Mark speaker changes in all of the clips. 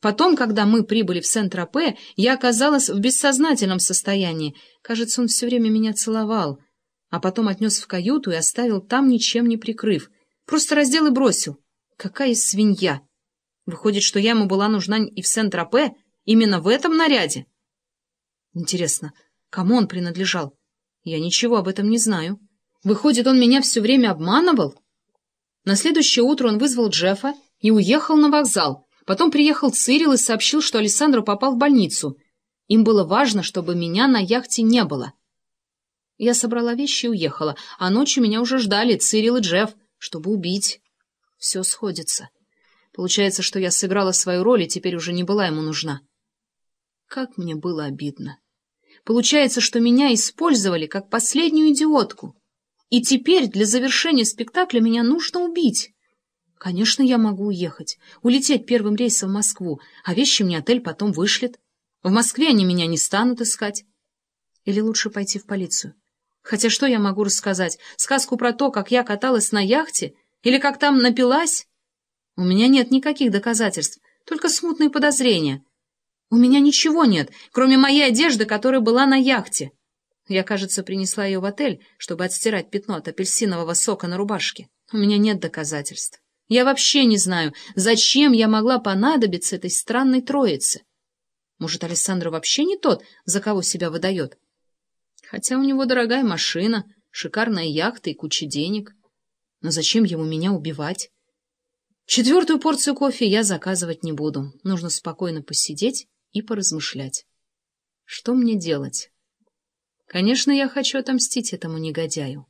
Speaker 1: Потом, когда мы прибыли в Сент-Тропе, я оказалась в бессознательном состоянии. Кажется, он все время меня целовал. А потом отнес в каюту и оставил там, ничем не прикрыв. Просто раздел и бросил. Какая свинья! Выходит, что я ему была нужна и в Сент-Тропе, именно в этом наряде. Интересно, кому он принадлежал? Я ничего об этом не знаю. Выходит, он меня все время обманывал? На следующее утро он вызвал Джеффа и уехал на вокзал. Потом приехал Цирил и сообщил, что Александр попал в больницу. Им было важно, чтобы меня на яхте не было. Я собрала вещи и уехала, а ночью меня уже ждали Цирил и Джефф, чтобы убить. Все сходится. Получается, что я сыграла свою роль и теперь уже не была ему нужна. Как мне было обидно. Получается, что меня использовали как последнюю идиотку. И теперь для завершения спектакля меня нужно убить. Конечно, я могу уехать, улететь первым рейсом в Москву, а вещи мне отель потом вышлет. В Москве они меня не станут искать. Или лучше пойти в полицию. Хотя что я могу рассказать? Сказку про то, как я каталась на яхте? Или как там напилась? У меня нет никаких доказательств, только смутные подозрения. У меня ничего нет, кроме моей одежды, которая была на яхте. Я, кажется, принесла ее в отель, чтобы отстирать пятно от апельсинового сока на рубашке. У меня нет доказательств. Я вообще не знаю, зачем я могла понадобиться этой странной троице. Может, Александр вообще не тот, за кого себя выдает? Хотя у него дорогая машина, шикарная яхта и куча денег. Но зачем ему меня убивать? Четвертую порцию кофе я заказывать не буду. Нужно спокойно посидеть и поразмышлять. Что мне делать? Конечно, я хочу отомстить этому негодяю.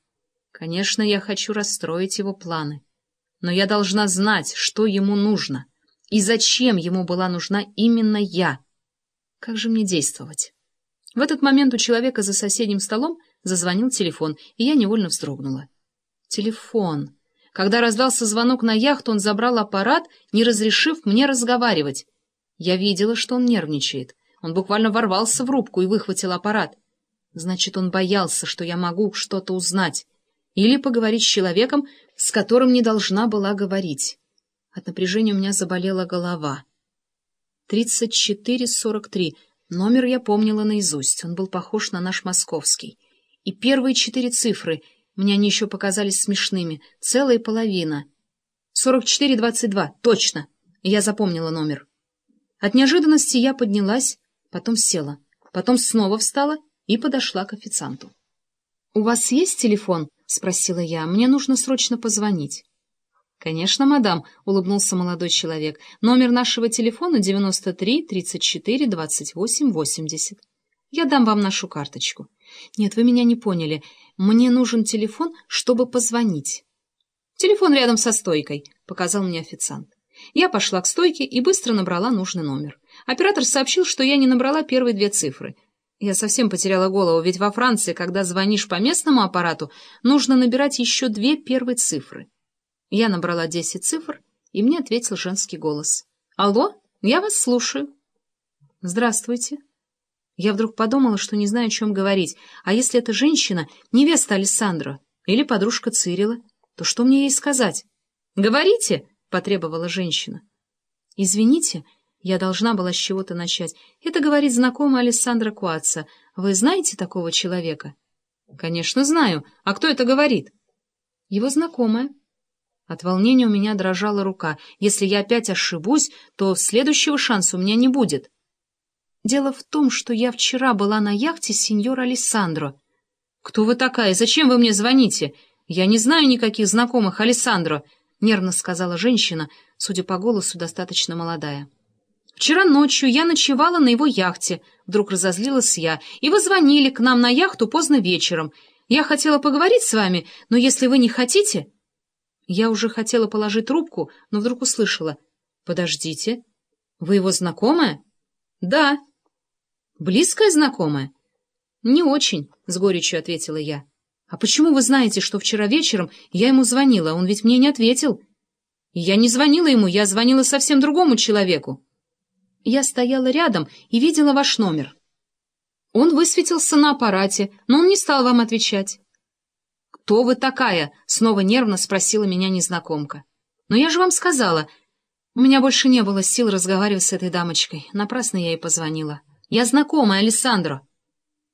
Speaker 1: Конечно, я хочу расстроить его планы. Но я должна знать, что ему нужно, и зачем ему была нужна именно я. Как же мне действовать? В этот момент у человека за соседним столом зазвонил телефон, и я невольно вздрогнула. Телефон. Когда раздался звонок на яхту, он забрал аппарат, не разрешив мне разговаривать. Я видела, что он нервничает. Он буквально ворвался в рубку и выхватил аппарат. Значит, он боялся, что я могу что-то узнать. Или поговорить с человеком, с которым не должна была говорить. От напряжения у меня заболела голова. Тридцать четыре сорок три. Номер я помнила наизусть. Он был похож на наш московский. И первые четыре цифры, мне они еще показались смешными, целая половина. Сорок четыре двадцать два. Точно. Я запомнила номер. От неожиданности я поднялась, потом села, потом снова встала и подошла к официанту. — У вас есть телефон? — спросила я. — Мне нужно срочно позвонить. — Конечно, мадам, — улыбнулся молодой человек. — Номер нашего телефона 93 34 28 80. Я дам вам нашу карточку. Нет, вы меня не поняли. Мне нужен телефон, чтобы позвонить. — Телефон рядом со стойкой, — показал мне официант. Я пошла к стойке и быстро набрала нужный номер. Оператор сообщил, что я не набрала первые две цифры — я совсем потеряла голову, ведь во Франции, когда звонишь по местному аппарату, нужно набирать еще две первые цифры. Я набрала десять цифр, и мне ответил женский голос. «Алло, я вас слушаю». «Здравствуйте». Я вдруг подумала, что не знаю, о чем говорить. А если эта женщина — невеста Александра или подружка Цирила, то что мне ей сказать? «Говорите!» — потребовала женщина. «Извините, — я должна была с чего-то начать. Это говорит знакомая Александра Куаца. Вы знаете такого человека? Конечно, знаю. А кто это говорит? Его знакомая. От волнения у меня дрожала рука. Если я опять ошибусь, то следующего шанса у меня не будет. Дело в том, что я вчера была на яхте с сеньор Алессандро. Кто вы такая? Зачем вы мне звоните? Я не знаю никаких знакомых Алессандро, нервно сказала женщина, судя по голосу, достаточно молодая. Вчера ночью я ночевала на его яхте, вдруг разозлилась я, и вы звонили к нам на яхту поздно вечером. Я хотела поговорить с вами, но если вы не хотите... Я уже хотела положить трубку, но вдруг услышала. Подождите, вы его знакомая? Да. Близкая знакомая? Не очень, с горечью ответила я. А почему вы знаете, что вчера вечером я ему звонила, он ведь мне не ответил? Я не звонила ему, я звонила совсем другому человеку. Я стояла рядом и видела ваш номер. Он высветился на аппарате, но он не стал вам отвечать. «Кто вы такая?» — снова нервно спросила меня незнакомка. «Но я же вам сказала. У меня больше не было сил разговаривать с этой дамочкой. Напрасно я ей позвонила. Я знакомая, Алессандро.